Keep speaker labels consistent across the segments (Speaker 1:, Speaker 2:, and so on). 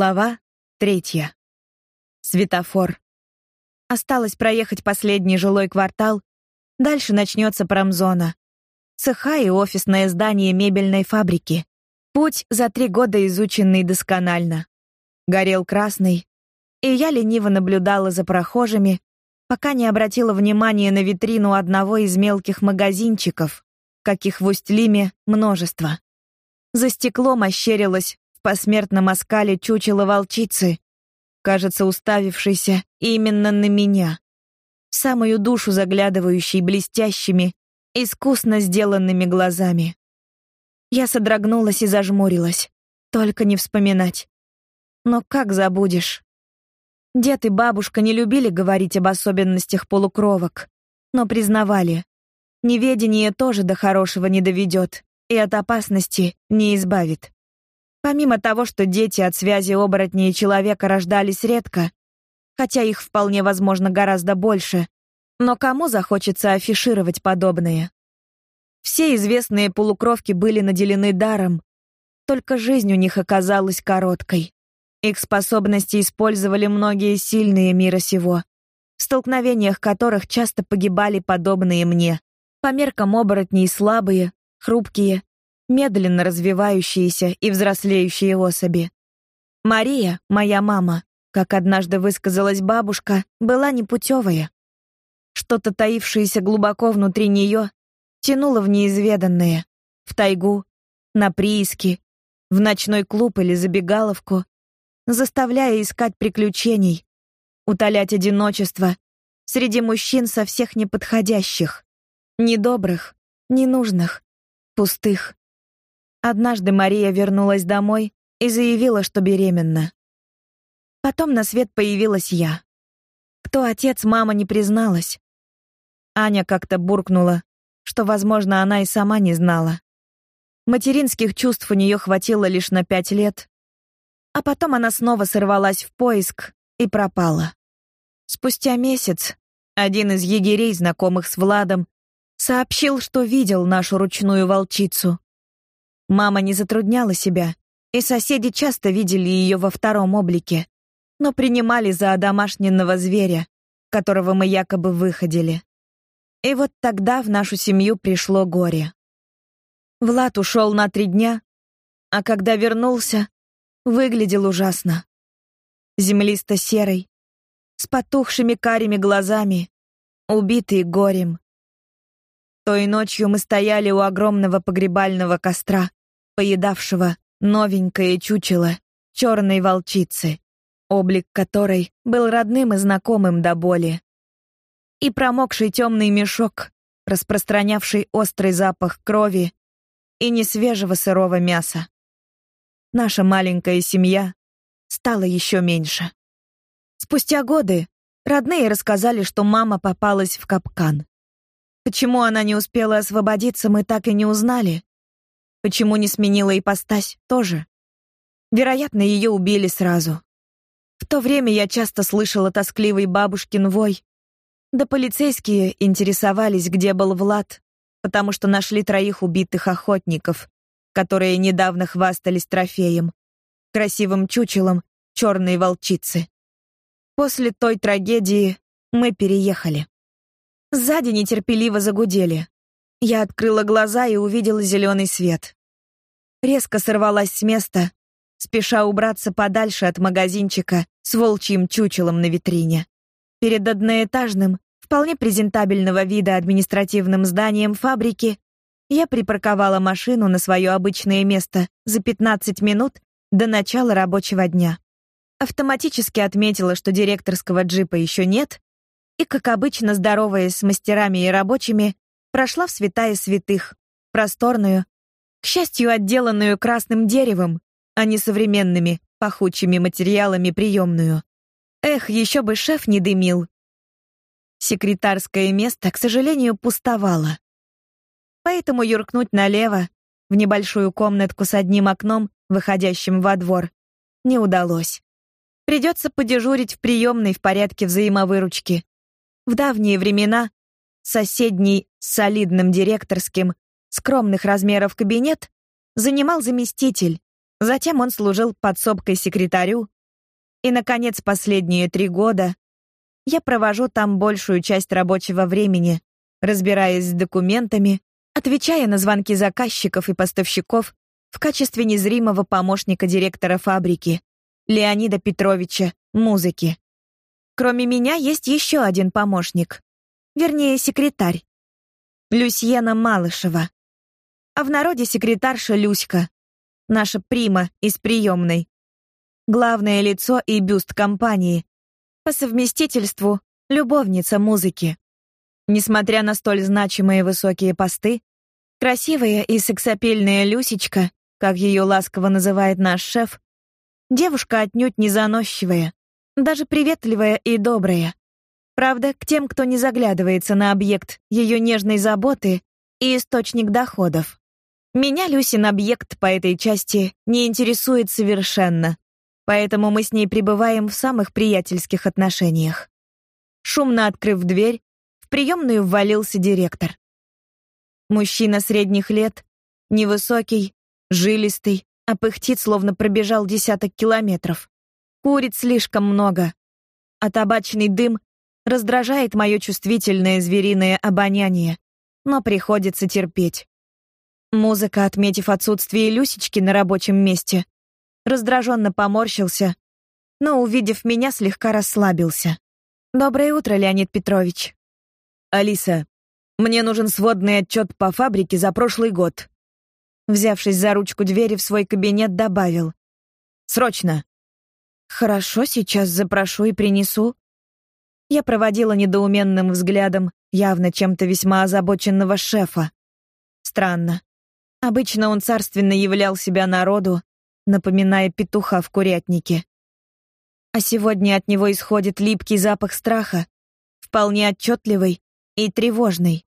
Speaker 1: Глава третья. Светофор. Осталось проехать последний жилой квартал, дальше начнется промзона. Цеха и офисное здание мебельной фабрики. Путь за три года изученный досконально. Горел красный, и я лениво наблюдала за прохожими, пока не обратила внимания на витрину одного из мелких магазинчиков, каких в Усть-Лиме множество. За стеклом ощерилась в посмертном чучело волчицы, кажется, уставившейся именно на меня. В самую душу заглядывающей блестящими, искусно сделанными глазами. Я содрогнулась и зажмурилась. Только не вспоминать. Но как забудешь? Дед и бабушка не любили говорить об особенностях полукровок, но признавали, неведение тоже до хорошего не доведет и от опасности не избавит. Помимо того, что дети от связи оборотня и человека рождались редко, хотя их вполне возможно гораздо больше, но кому захочется афишировать подобное? Все известные полукровки были наделены даром, только жизнь у них оказалась короткой. Их способности использовали многие сильные мира сего, в столкновениях которых часто погибали подобные мне. По меркам оборотней слабые, хрупкие, медленно развивающиеся и взрослеющие особи. Мария, моя мама, как однажды высказалась бабушка, была непутевая. Что-то таившееся глубоко внутри нее тянуло в неизведанное, в тайгу, на прииски, в ночной клуб или забегаловку, заставляя искать приключений, утолять одиночество среди мужчин со всех неподходящих, недобрых, ненужных, пустых. Однажды Мария вернулась домой и заявила, что беременна. Потом на свет появилась я. Кто отец, мама не призналась. Аня как-то буркнула, что, возможно, она и сама не знала. Материнских чувств у нее хватило лишь на пять лет, а потом она снова сорвалась в поиск и пропала. Спустя месяц один из егерей, знакомых с Владом, сообщил, что видел нашу ручную волчицу. Мама не затрудняла себя, и соседи часто видели ее во втором облике, но принимали за домашнего зверя, которого мы якобы выходили. И вот тогда в нашу семью пришло горе. Влад ушел на три дня, а когда вернулся, выглядел ужасно. Землисто-серый, с потухшими карими глазами, убитый горем. Той ночью мы стояли у огромного погребального костра, поедавшего новенькое чучело черной волчицы, облик которой был родным и знакомым до боли. И промокший темный мешок, распространявший острый запах крови и несвежего сырого мяса. Наша маленькая семья стала еще меньше. Спустя годы родные рассказали, что мама попалась в капкан. Почему она не успела освободиться, мы так и не узнали, Почему не сменила ипостась, тоже. Вероятно, ее убили сразу. В то время я часто слышала тоскливый бабушкин вой. Да полицейские интересовались, где был Влад, потому что нашли троих убитых охотников, которые недавно хвастались трофеем, красивым чучелом черной волчицы. После той трагедии мы переехали. Сзади нетерпеливо загудели. Я открыла глаза и увидела зеленый свет. Резко сорвалась с места, спеша убраться подальше от магазинчика с волчьим чучелом на витрине. Перед одноэтажным, вполне презентабельного вида административным зданием фабрики я припарковала машину на свое обычное место за 15 минут до начала рабочего дня. Автоматически отметила, что директорского джипа еще нет, и, как обычно, здороваясь с мастерами и рабочими, прошла в святая святых, просторную, к счастью, отделанную красным деревом, а не современными пахучими материалами приемную. Эх, еще бы шеф не дымил. Секретарское место, к сожалению, пустовало. Поэтому юркнуть налево, в небольшую комнатку с одним окном, выходящим во двор, не удалось. Придется подежурить в приемной в порядке взаимовыручки. В давние времена Соседний с солидным директорским, скромных размеров кабинет занимал заместитель, Затем он служил подсобкой секретарю. И, наконец, последние три года я провожу там большую часть рабочего времени, разбираясь с документами, отвечая на звонки заказчиков и поставщиков в качестве незримого помощника директора фабрики Леонида Петровича музыки. Кроме меня есть еще один помощник, вернее, секретарь. Люсьена Малышева. А в народе секретарша Люська, наша прима из приемной. Главное лицо и бюст компании. По совместительству любовница музыки. Несмотря на столь значимые высокие посты, красивая и сексапильная Люсечка, как ее ласково называет наш шеф, девушка отнюдь не заносчивая, даже приветливая и добрая. Правда, к тем, кто не заглядывается на объект ее нежной заботы и источник доходов. Меня Люсин объект по этой части не интересует совершенно, поэтому мы с ней пребываем в самых приятельских отношениях. Шумно открыв дверь, приемную ввалился директор. Мужчина средних лет, невысокий, жилистый, а словно пробежал десяток километров. Курит слишком много, а табачный дым раздражает мое чувствительное звериное обоняние, но приходится терпеть. Музыка, отметив отсутствие Люсечки на рабочем месте, раздраженно поморщился, но, увидев меня, слегка расслабился. «Доброе утро, Леонид Петрович».
Speaker 2: Алиса, мне нужен сводный отчет по фабрике за прошлый год.
Speaker 1: Взявшись за ручку двери в свой кабинет, добавил:
Speaker 2: Срочно.
Speaker 1: Хорошо, сейчас запрошу и принесу. Я проводила недоуменным взглядом явно чем-то весьма озабоченного шефа. Странно. Обычно он царственно являл себя народу, напоминая петуха в курятнике. А сегодня от него исходит липкий запах страха, вполне отчетливый и тревожный.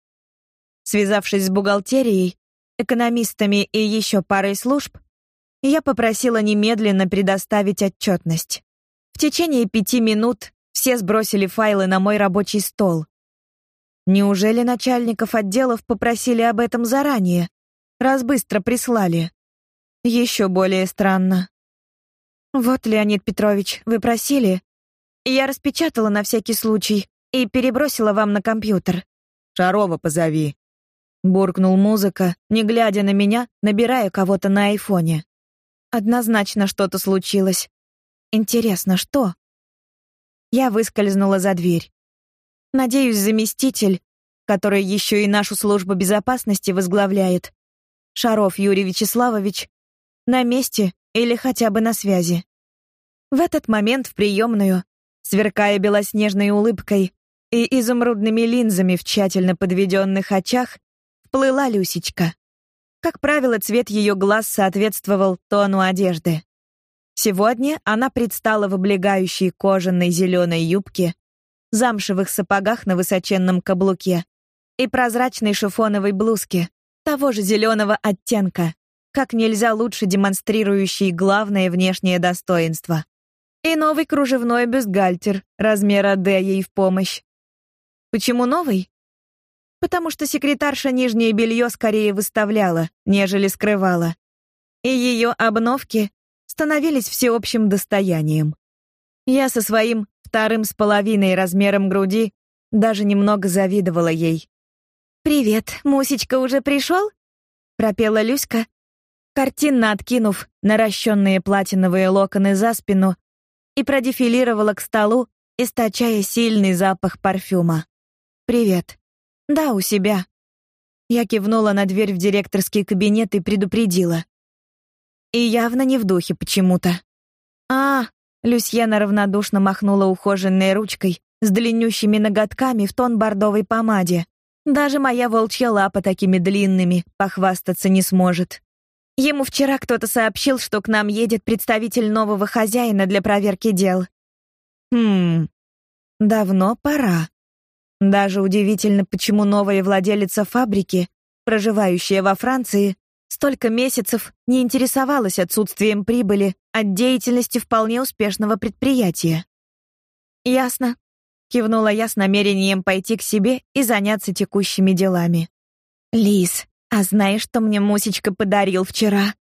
Speaker 1: Связавшись с бухгалтерией, экономистами и еще парой служб, я попросила немедленно предоставить отчетность. В течение пяти минут все сбросили файлы на мой рабочий стол. Неужели начальников отделов попросили об этом заранее, раз быстро прислали? Еще более странно. Вот, Леонид Петрович, вы просили. Я распечатала на всякий случай и перебросила вам на компьютер.
Speaker 2: Шарова позови.
Speaker 1: Буркнул музыка, не глядя на меня, набирая кого-то на айфоне. Однозначно что-то случилось. Интересно, что? Я выскользнула за дверь. Надеюсь, заместитель, который еще и нашу службу безопасности возглавляет, Шаров Юрий Вячеславович, на месте или хотя бы на связи. В этот момент в приемную, сверкая белоснежной улыбкой, и изумрудными линзами в тщательно подведенных очах вплыла Люсечка. Как правило, цвет ее глаз соответствовал тону одежды. Сегодня она предстала в облегающей кожаной зеленой юбке, замшевых сапогах на высоченном каблуке и прозрачной шифоновой блузке того же зеленого оттенка, как нельзя лучше демонстрирующей главное внешнее достоинство. И новый кружевной бюстгальтер размера D ей в помощь. Почему новый? Потому что секретарша нижнее белье скорее выставляла, нежели скрывала. И ее обновки становились всеобщим достоянием. Я со своим вторым с половиной размером груди даже немного завидовала ей. «Привет, Мусечка уже пришел?» — пропела Люська, картинно откинув наращенные платиновые локоны за спину и продефилировала к столу, источая сильный запах парфюма. Привет. Да, у себя. Я кивнула на дверь в директорский кабинет и предупредила. И явно не в духе почему-то. А, Люсьена равнодушно махнула ухоженной ручкой с длиннющими ноготками в тон бордовой помаде. Даже моя волчья лапа такими длинными похвастаться не сможет. Ему вчера кто-то сообщил, что к нам едет представитель нового хозяина для проверки дел. Хм. Давно пора. Даже удивительно, почему новая владелица фабрики, проживающая во Франции, столько месяцев не интересовалась отсутствием прибыли от деятельности вполне успешного предприятия. Ясно, кивнула я с намерением пойти к себе и заняться текущими делами. Лис, а знаешь, что мне Мусечка подарил вчера?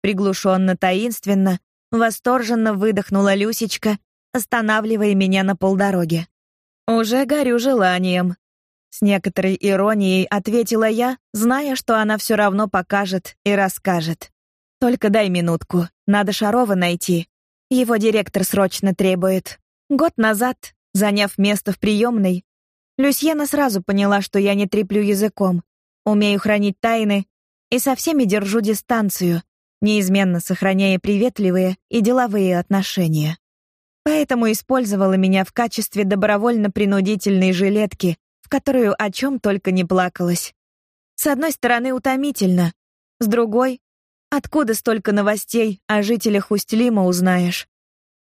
Speaker 1: приглушенно таинственно, восторженно выдохнула Люсечка, останавливая меня на полдороге. Уже горю желанием. С некоторой иронией ответила я, зная, что она все равно покажет и расскажет. Только дай минутку, надо Шарова найти. Его директор срочно требует. Год назад, заняв место в приемной, Люсьена сразу поняла, что я не треплю языком, умею хранить тайны и со всеми держу дистанцию, неизменно сохраняя приветливые и деловые отношения. Поэтому использовала меня в качестве добровольно-принудительной жилетки, в которую о чем только не плакалась. С одной стороны, утомительно, с другой, откуда столько новостей о жителях Усть-Лима узнаешь?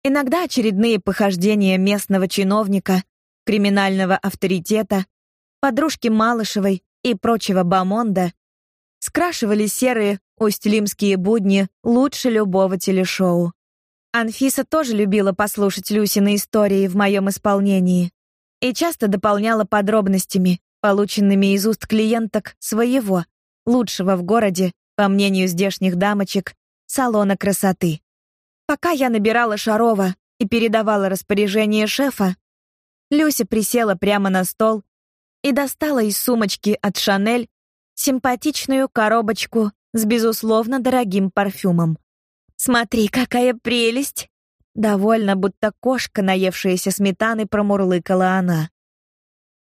Speaker 1: Иногда очередные похождения местного чиновника, криминального авторитета, подружки Малышевой и прочего бомонда скрашивали серые усть-лимские будни лучше любого телешоу. Анфиса тоже любила послушать Люсины истории в моем исполнении и часто дополняла подробностями, полученными из уст клиенток своего, лучшего в городе, по мнению здешних дамочек, салона красоты. Пока я набирала Шарова и передавала распоряжение шефа, Люся присела прямо на стол и достала из сумочки от Шанель симпатичную коробочку с безусловно дорогим парфюмом. Смотри, какая прелесть, довольно будто кошка, наевшаяся сметаны, промурлыкала она.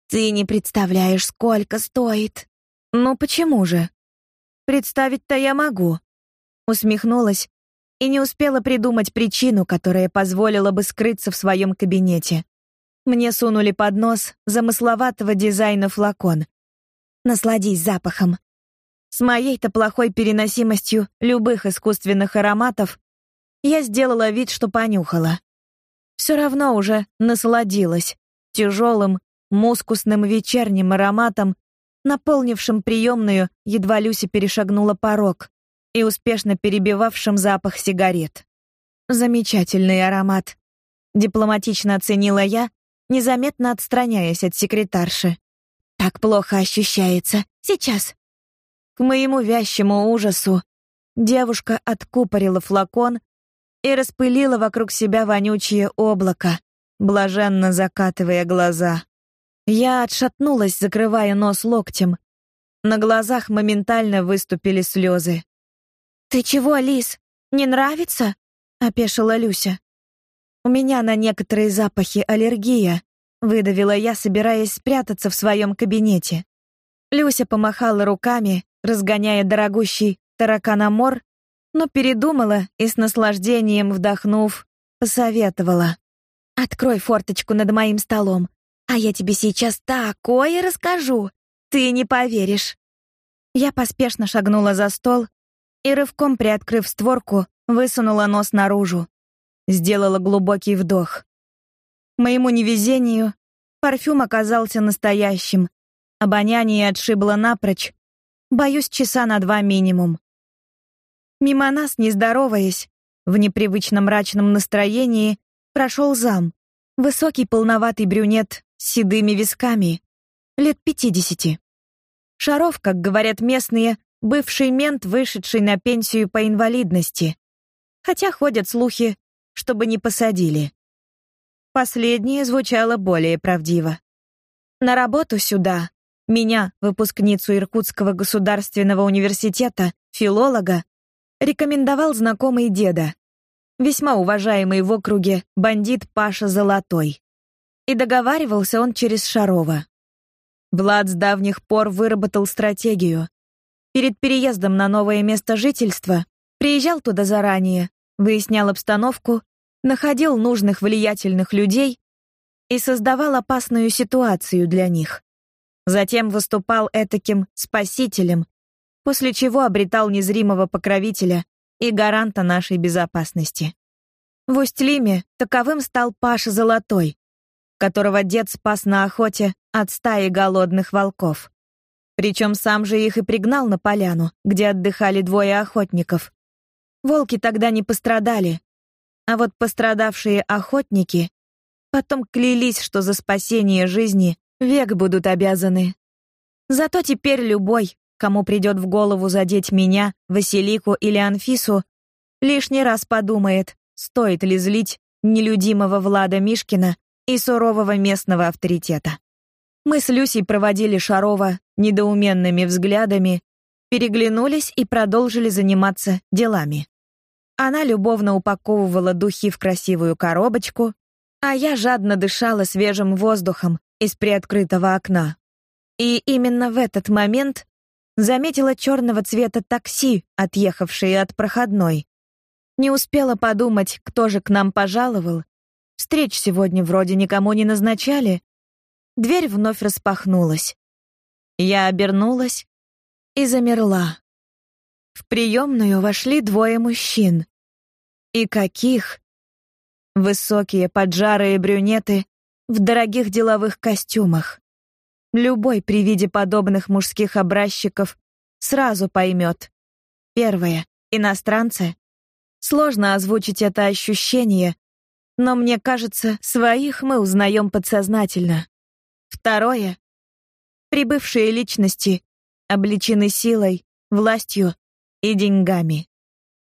Speaker 1: Ты не представляешь, сколько стоит. Ну почему же? Представить-то я могу. Усмехнулась и не успела придумать причину, которая позволила бы скрыться в своем кабинете. Мне сунули под нос замысловатого дизайна флакон. Насладись запахом. С моей-то плохой переносимостью любых искусственных ароматов я сделала вид, что понюхала. Все равно уже насладилась тяжелым, мускусным вечерним ароматом, наполнившим приемную, едва Люся перешагнула порог, и успешно перебивавшим запах сигарет. Замечательный аромат. Дипломатично оценила я, незаметно отстраняясь от секретарши. Так плохо ощущается. Сейчас. К моему вящему ужасу девушка откупорила флакон и распылила вокруг себя вонючее облако, блаженно закатывая глаза. Я отшатнулась, закрывая нос локтем. На глазах моментально выступили слезы. Ты чего, Лис? Не нравится? опешила Люся. У меня на некоторые запахи аллергия, выдавила я, собираясь спрятаться в своем кабинете. Люся помахала руками, разгоняя дорогущий тараканомор, но передумала и с наслаждением вдохнув, посоветовала: "Открой форточку над моим столом, а я тебе сейчас такое расскажу, ты не поверишь". Я поспешно шагнула за стол и рывком приоткрыв створку, высунула нос наружу. Сделала глубокий вдох. Моему невезению, парфюм оказался настоящим. Обоняние отшибло напрочь, Боюсь, часа на два минимум. Мимо нас, не здороваясь, в непривычно мрачном настроении прошел зам. Высокий полноватый брюнет с седыми висками, лет пятидесяти. Шаров, как говорят местные, бывший мент, вышедший на пенсию по инвалидности. Хотя ходят слухи, чтобы не посадили. Последнее звучало более правдиво. На работу сюда меня, выпускницу Иркутского государственного университета, филолога, рекомендовал знакомый деда, весьма уважаемый в округе бандит Паша Золотой. И договаривался он через Шарова. Влад с давних пор выработал стратегию. Перед переездом на новое место жительства приезжал туда заранее, выяснял обстановку, находил нужных влиятельных людей и создавал опасную ситуацию для них. Затем выступал этаким спасителем, после чего обретал незримого покровителя и гаранта нашей безопасности. В Усть-Лиме таковым стал Паша Золотой, которого дед спас на охоте от стаи голодных волков. Причем сам же их и пригнал на поляну, где отдыхали двое охотников. Волки тогда не пострадали, а вот пострадавшие охотники потом клялись, что за спасение жизни Век будут обязаны. Зато теперь любой, кому придет в голову задеть меня, Василику или Анфису, Лишний раз подумает, стоит ли злить нелюдимого Влада Мишкина и сурового местного авторитета. Мы с Люсей проводили Шарова недоуменными взглядами, переглянулись и продолжили заниматься делами. Она любовно упаковывала духи в красивую коробочку, а я жадно дышала свежим воздухом из приоткрытого окна. И именно в этот момент заметила черного цвета такси, отъехавшее от проходной. Не успела подумать, кто же к нам пожаловал. Встреч сегодня вроде никому не назначали. Дверь вновь распахнулась. Я обернулась и замерла. В приемную вошли двое мужчин. И каких? Высокие, поджарые брюнеты в дорогих деловых костюмах. Любой при виде подобных мужских образчиков сразу поймет. Первое иностранцы. Сложно озвучить это ощущение, но мне кажется, своих мы узнаем подсознательно. Второе прибывшие личности обличены силой, властью и деньгами.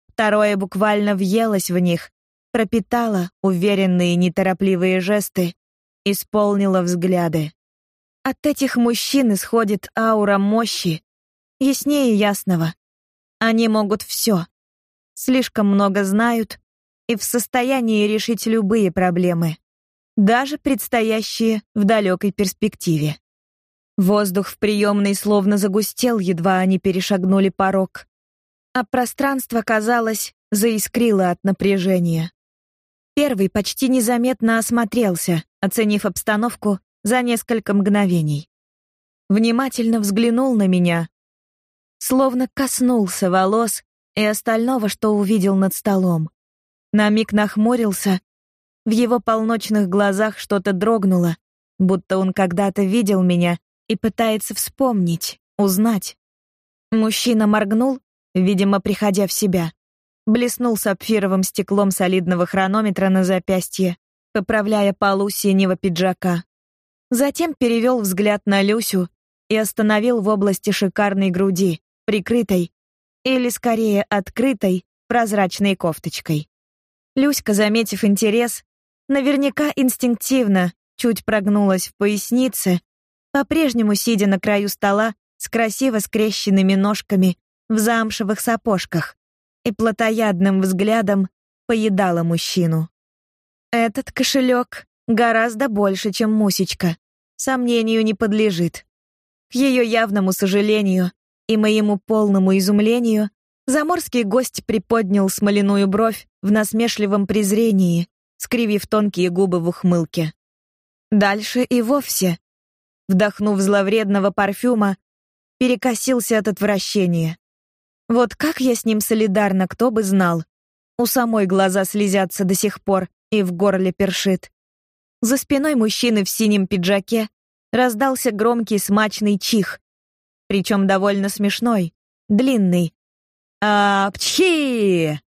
Speaker 1: Второе буквально въелось в них, пропитало уверенные неторопливые жесты, исполнило взгляды. От этих мужчин исходит аура мощи, яснее ясного. Они могут все. Слишком много знают и в состоянии решить любые проблемы, даже предстоящие в далекой перспективе. Воздух в приемной словно загустел, едва они перешагнули порог а пространство, казалось, заискрило от напряжения. Первый почти незаметно осмотрелся, оценив обстановку за несколько мгновений. Внимательно взглянул на меня, словно коснулся волос и остального, что увидел над столом. На миг нахмурился, в его полночных глазах что-то дрогнуло, будто он когда-то видел меня и пытается вспомнить, узнать. Мужчина моргнул видимо, приходя в себя. Блеснул сапфировым стеклом солидного хронометра на запястье, поправляя полу синего пиджака. Затем перевел взгляд на Люсю и остановил в области шикарной груди, прикрытой или скорее открытой прозрачной кофточкой. Люська, заметив интерес, наверняка инстинктивно чуть прогнулась в пояснице, по-прежнему сидя на краю стола с красиво скрещенными ножками в замшевых сапожках и плотоядным взглядом поедала мужчину. Этот кошелек гораздо больше, чем мусечка. Сомнению не подлежит. К ее явному сожалению и моему полному изумлению заморский гость приподнял смоляную бровь в насмешливом презрении, скривив тонкие губы в ухмылке. Дальше и вовсе, вдохнув зловредного парфюма, перекосился от отвращения. Вот как я с ним солидарна, кто бы знал. У самой глаза слезятся до сих пор и в горле першит. За спиной мужчины в синем пиджаке раздался громкий смачный чих, причем довольно смешной, длинный. «Апчхи!»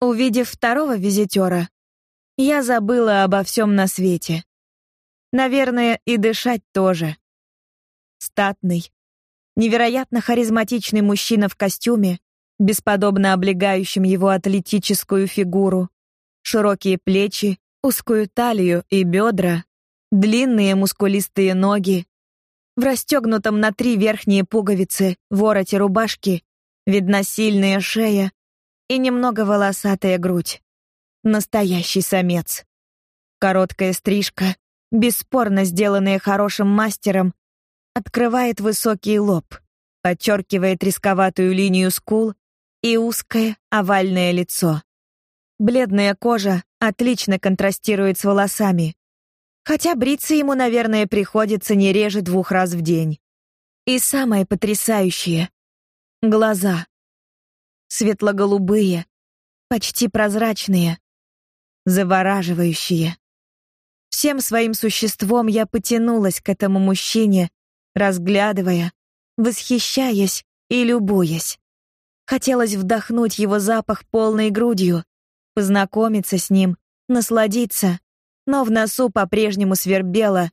Speaker 1: Увидев второго визитера, я забыла обо всем на свете. Наверное, и дышать тоже. Статный, Невероятно харизматичный мужчина в костюме, бесподобно облегающем его атлетическую фигуру, широкие плечи, узкую талию и бедра, длинные мускулистые ноги. В расстегнутом на три верхние пуговицы вороте рубашки видна сильная шея и немного волосатая грудь. Настоящий самец. Короткая стрижка, бесспорно сделанная хорошим мастером, открывает высокий лоб, подчеркивает рисковатую линию скул и узкое овальное лицо. Бледная кожа отлично контрастирует с волосами, хотя бриться ему, наверное, приходится не реже двух раз в день. И самое потрясающее — глаза. Светло-голубые, почти прозрачные, завораживающие. Всем своим существом я потянулась к этому мужчине, разглядывая, восхищаясь и любуясь. Хотелось вдохнуть его запах полной грудью, познакомиться с ним, насладиться, но в носу по-прежнему свербело,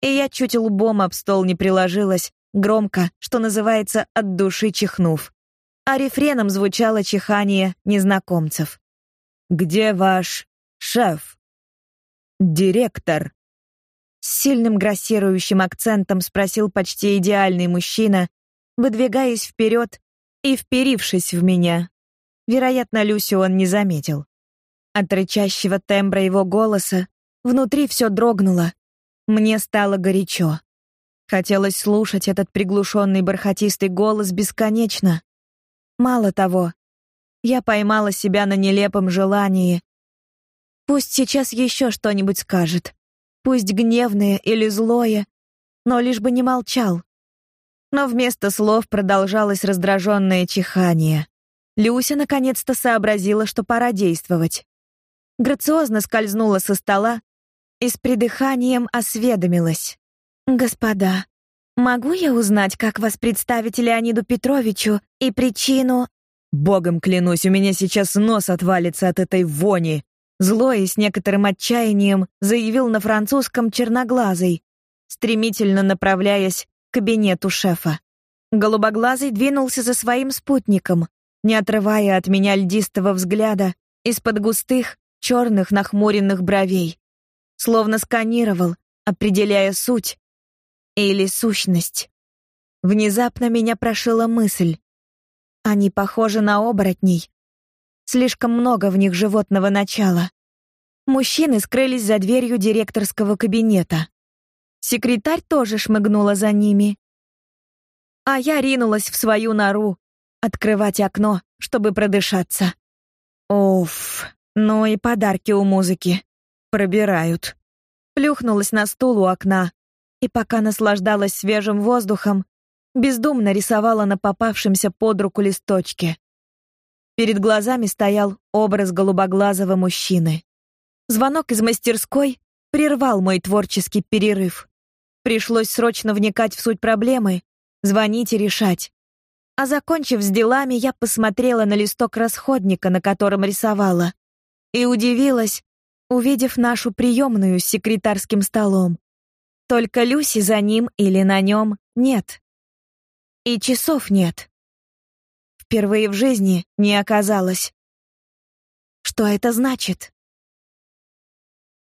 Speaker 1: и я чуть лбом об стол не приложилась, громко, что называется, от души чихнув. а рефреном звучало чихание незнакомцев.
Speaker 2: «Где ваш шеф?» «Директор»,
Speaker 1: с сильным грассирующим акцентом спросил почти идеальный мужчина, выдвигаясь вперед и вперившись в меня. Вероятно, Люсю он не заметил. От рычащего тембра его голоса внутри все дрогнуло. Мне стало горячо. Хотелось слушать этот приглушенный бархатистый голос бесконечно. Мало того, я поймала себя на нелепом желании. Пусть сейчас еще что-нибудь скажет пусть гневное или злое, но лишь бы не молчал. Но вместо слов продолжалось раздраженное чихание. Люся наконец-то сообразила, что пора действовать. Грациозно скользнула со стола и с придыханием осведомилась: "Господа, могу я узнать, как вас представить Леониду Петровичу и причину?"
Speaker 2: Богом клянусь, у меня сейчас нос отвалится от этой вони, Злой и с некоторым отчаянием заявил на французском черноглазый, стремительно направляясь к кабинету шефа. Голубоглазый двинулся за своим спутником, не отрывая от меня льдистого взгляда из-под густых черных нахмуренных бровей, словно сканировал, определяя суть или сущность. Внезапно меня прошила мысль: они похожи на оборотней, Слишком много в них животного начала. Мужчины скрылись за дверью директорского кабинета. Секретарь тоже шмыгнула за ними. А я ринулась в свою нору, открывать окно, чтобы продышаться. Уф, ну и подарки у музыки. Пробирают. Плюхнулась на стул у окна и пока наслаждалась свежим воздухом, бездумно рисовала на попавшемся под руку листочке. Перед глазами стоял образ голубоглазого мужчины. Звонок из мастерской прервал мой творческий перерыв. Пришлось срочно вникать в суть проблемы, звонить и решать. А закончив с делами, я посмотрела на листок расходника, на котором рисовала, и удивилась, увидев нашу приемную с секретарским столом. Только Люси за ним или на нем нет. И часов нет впервые в жизни не оказалось. Что это значит?